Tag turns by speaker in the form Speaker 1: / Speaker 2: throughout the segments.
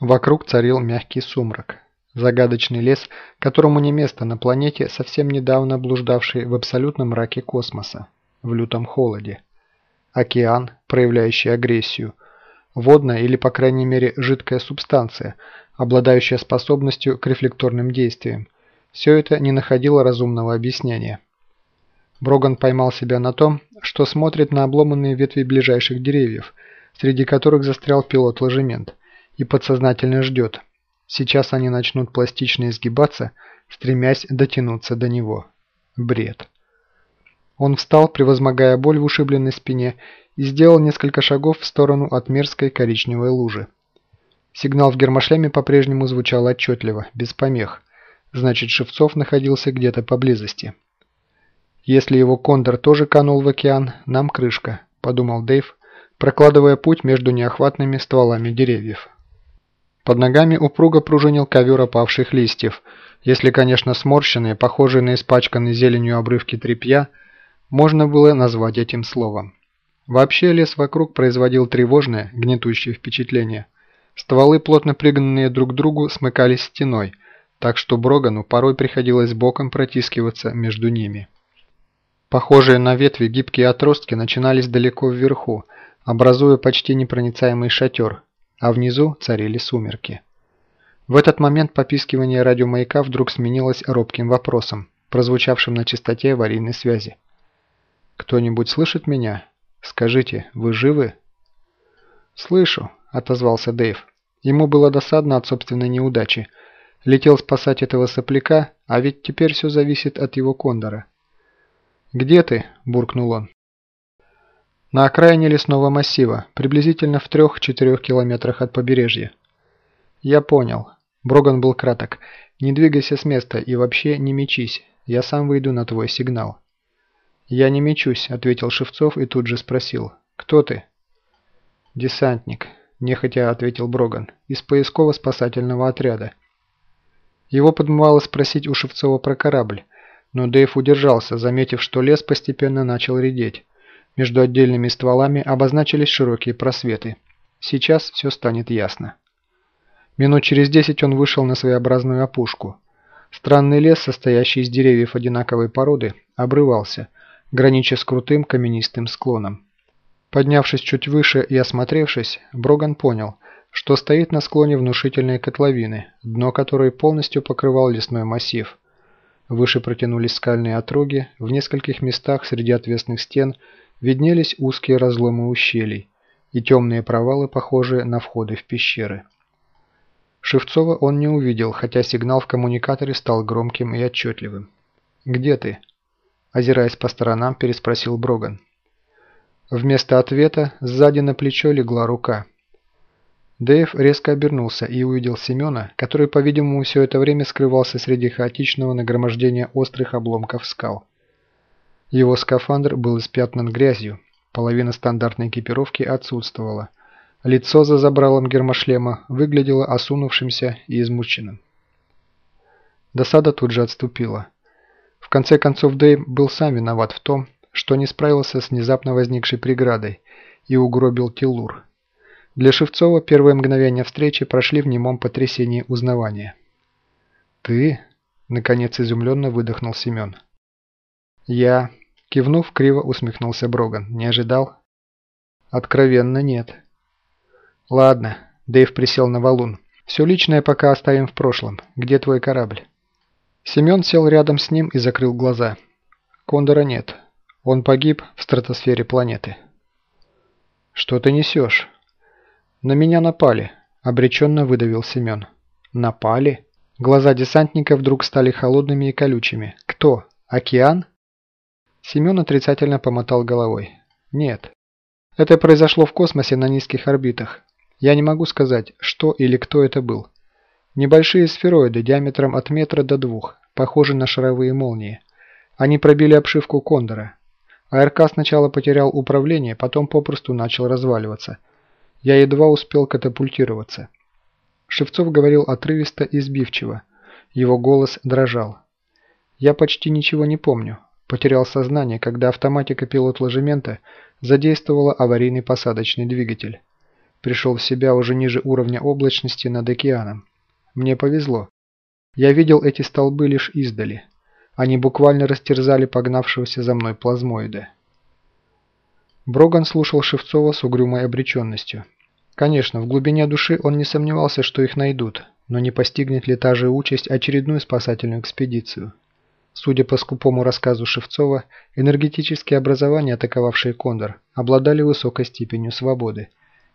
Speaker 1: Вокруг царил мягкий сумрак. Загадочный лес, которому не место на планете, совсем недавно блуждавший в абсолютном мраке космоса, в лютом холоде. Океан, проявляющий агрессию. Водная или, по крайней мере, жидкая субстанция, обладающая способностью к рефлекторным действиям. Все это не находило разумного объяснения. Броган поймал себя на том, что смотрит на обломанные ветви ближайших деревьев, среди которых застрял пилот-ложемент – и подсознательно ждет. Сейчас они начнут пластично изгибаться, стремясь дотянуться до него. Бред. Он встал, превозмогая боль в ушибленной спине, и сделал несколько шагов в сторону от мерзкой коричневой лужи. Сигнал в гермошлеме по-прежнему звучал отчетливо, без помех. Значит, Шевцов находился где-то поблизости. «Если его кондор тоже канул в океан, нам крышка», – подумал Дэйв, прокладывая путь между неохватными стволами деревьев. Под ногами упруго пружинил ковер опавших листьев, если, конечно, сморщенные, похожие на испачканные зеленью обрывки тряпья, можно было назвать этим словом. Вообще лес вокруг производил тревожное, гнетущее впечатление. Стволы, плотно пригнанные друг к другу, смыкались стеной, так что Брогану порой приходилось боком протискиваться между ними. Похожие на ветви гибкие отростки начинались далеко вверху, образуя почти непроницаемый шатер, а внизу царили сумерки. В этот момент попискивание радиомаяка вдруг сменилось робким вопросом, прозвучавшим на частоте аварийной связи. «Кто-нибудь слышит меня? Скажите, вы живы?» «Слышу», – отозвался Дэйв. Ему было досадно от собственной неудачи. Летел спасать этого сопляка, а ведь теперь все зависит от его кондора. «Где ты?» – буркнул он. На окраине лесного массива, приблизительно в 3-4 километрах от побережья. Я понял. Броган был краток. Не двигайся с места и вообще не мечись. Я сам выйду на твой сигнал. Я не мечусь, ответил Шевцов и тут же спросил. Кто ты? Десантник, нехотя ответил Броган. Из поисково-спасательного отряда. Его подмывало спросить у Шевцова про корабль, но Дэйв удержался, заметив, что лес постепенно начал редеть. Между отдельными стволами обозначились широкие просветы. Сейчас все станет ясно. Минут через десять он вышел на своеобразную опушку. Странный лес, состоящий из деревьев одинаковой породы, обрывался, гранича с крутым каменистым склоном. Поднявшись чуть выше и осмотревшись, Броган понял, что стоит на склоне внушительной котловины, дно которой полностью покрывал лесной массив. Выше протянулись скальные отроги, в нескольких местах среди отвесных стен – виднелись узкие разломы ущелий и темные провалы, похожие на входы в пещеры. Шевцова он не увидел, хотя сигнал в коммуникаторе стал громким и отчетливым. «Где ты?» Озираясь по сторонам, переспросил Броган. Вместо ответа сзади на плечо легла рука. Дэйв резко обернулся и увидел Семена, который, по-видимому, все это время скрывался среди хаотичного нагромождения острых обломков скал. Его скафандр был испятнан грязью, половина стандартной экипировки отсутствовала. Лицо за забралом гермошлема выглядело осунувшимся и измученным. Досада тут же отступила. В конце концов Дэйм был сам виноват в том, что не справился с внезапно возникшей преградой и угробил Тилур. Для Шевцова первые мгновения встречи прошли в немом потрясении узнавания. «Ты?» – наконец изумленно выдохнул Семен. «Я...» – кивнув, криво усмехнулся Броган. «Не ожидал?» «Откровенно нет». «Ладно», – Дэйв присел на валун. «Все личное пока оставим в прошлом. Где твой корабль?» Семен сел рядом с ним и закрыл глаза. «Кондора нет. Он погиб в стратосфере планеты». «Что ты несешь?» «На меня напали», – обреченно выдавил Семен. «Напали?» Глаза десантника вдруг стали холодными и колючими. «Кто? Океан?» Семен отрицательно помотал головой. Нет. Это произошло в космосе на низких орбитах. Я не могу сказать, что или кто это был. Небольшие сфероиды диаметром от метра до двух, похожи на шаровые молнии. Они пробили обшивку Кондора. АРК сначала потерял управление, потом попросту начал разваливаться. Я едва успел катапультироваться. Шевцов говорил отрывисто и сбивчиво. Его голос дрожал. Я почти ничего не помню. Потерял сознание, когда автоматика пилот ложемента задействовала аварийный посадочный двигатель. пришел в себя уже ниже уровня облачности над океаном. Мне повезло. Я видел эти столбы лишь издали. Они буквально растерзали погнавшегося за мной плазмоида. Броган слушал Шевцова с угрюмой обреченностью. Конечно, в глубине души он не сомневался, что их найдут, но не постигнет ли та же участь очередную спасательную экспедицию. Судя по скупому рассказу Шевцова, энергетические образования, атаковавшие Кондор, обладали высокой степенью свободы.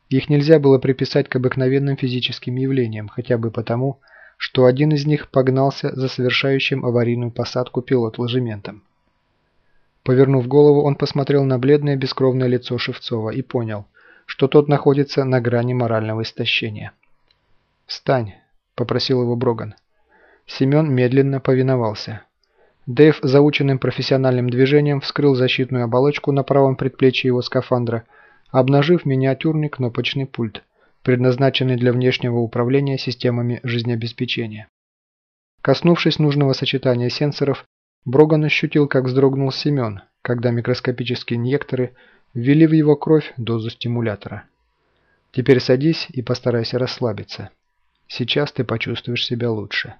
Speaker 1: Их нельзя было приписать к обыкновенным физическим явлениям, хотя бы потому, что один из них погнался за совершающим аварийную посадку пилот-ложементом. Повернув голову, он посмотрел на бледное бескровное лицо Шевцова и понял, что тот находится на грани морального истощения. «Встань!» – попросил его Броган. Семен медленно повиновался. Дэйв заученным профессиональным движением вскрыл защитную оболочку на правом предплечье его скафандра, обнажив миниатюрный кнопочный пульт, предназначенный для внешнего управления системами жизнеобеспечения. Коснувшись нужного сочетания сенсоров, Броган ощутил, как вздрогнул Семен, когда микроскопические инъекторы ввели в его кровь дозу стимулятора. «Теперь садись и постарайся расслабиться. Сейчас ты почувствуешь себя лучше».